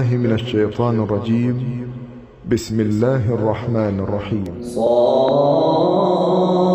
الله من الشيطان الرجيم. بسم الله الرحمن الرحيم. صاد.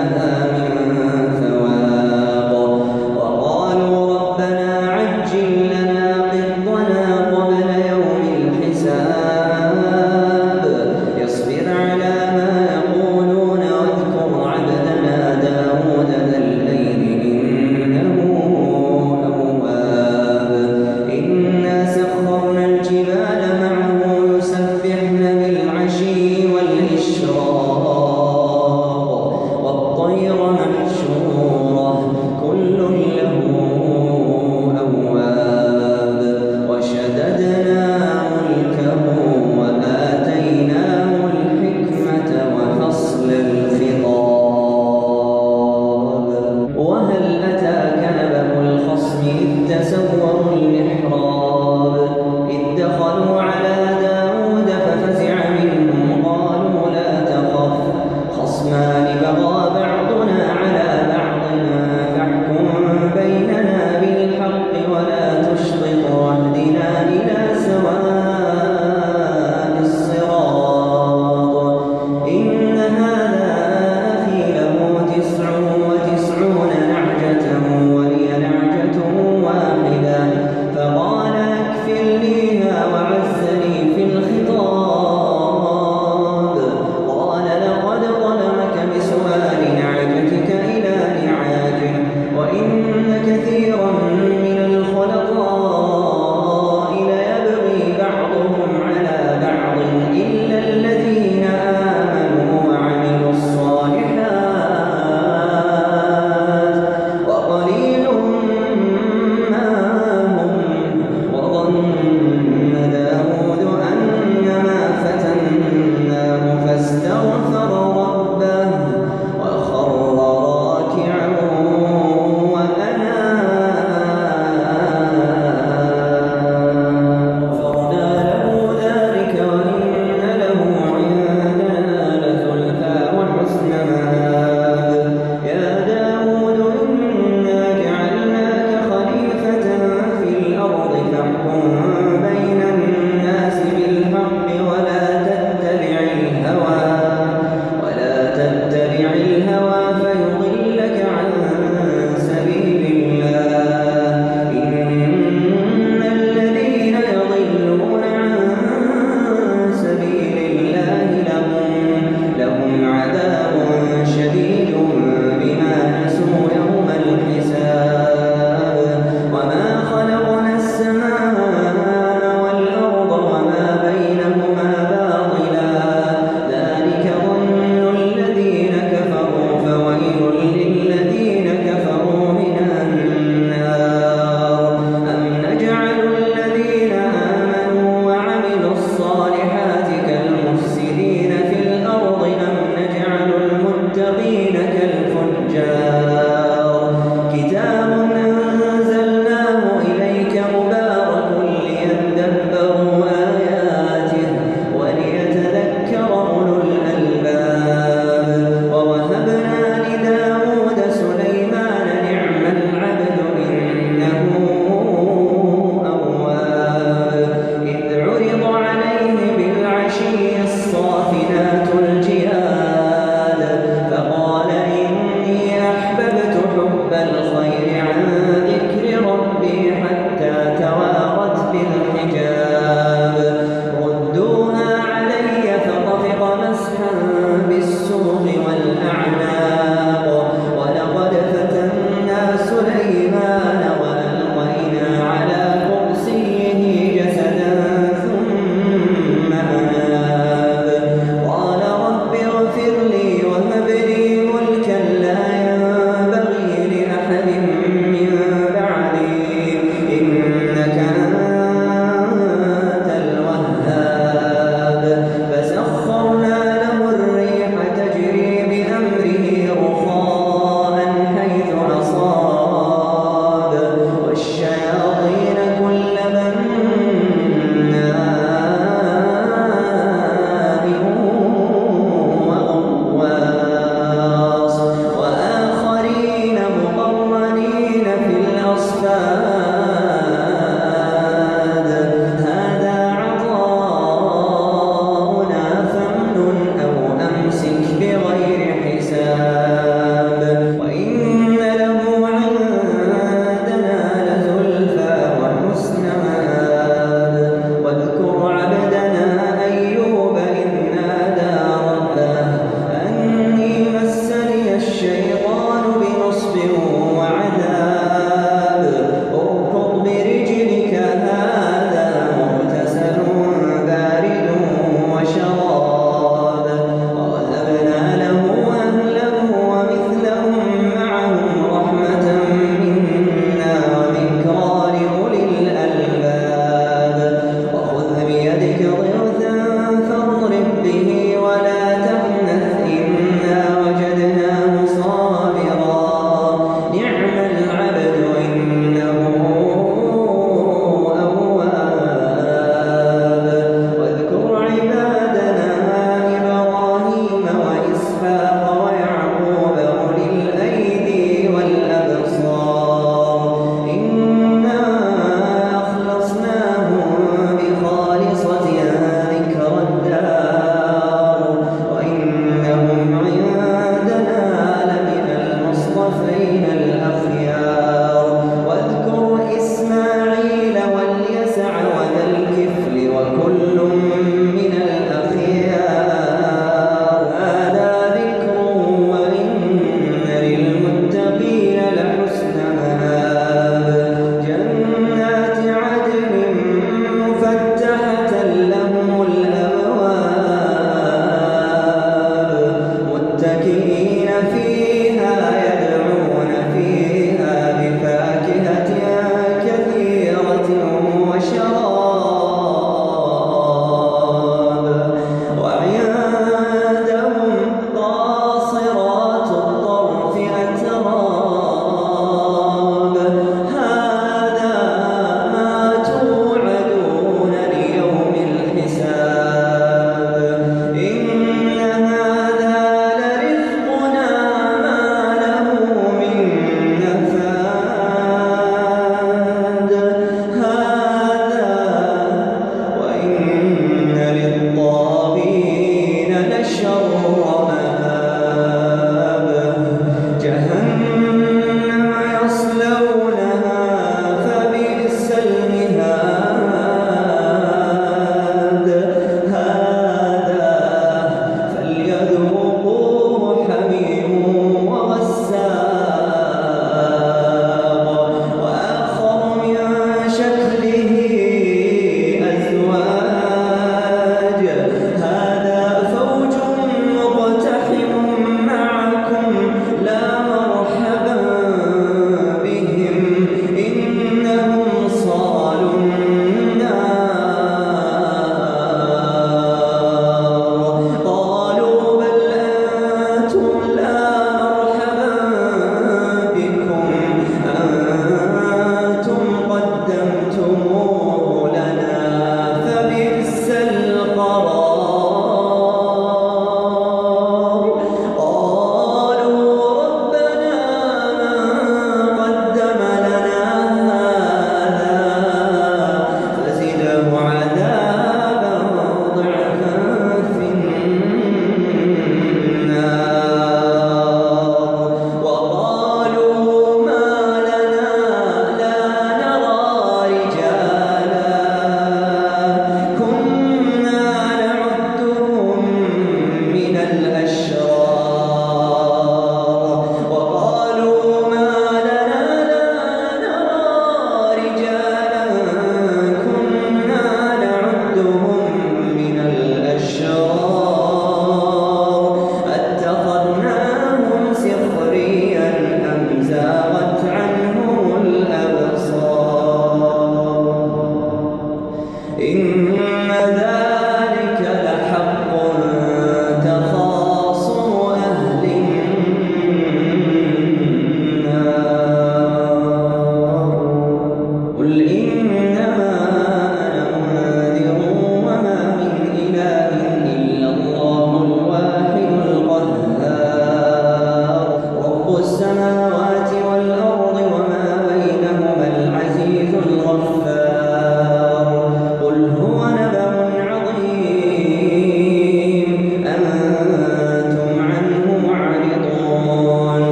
Nada.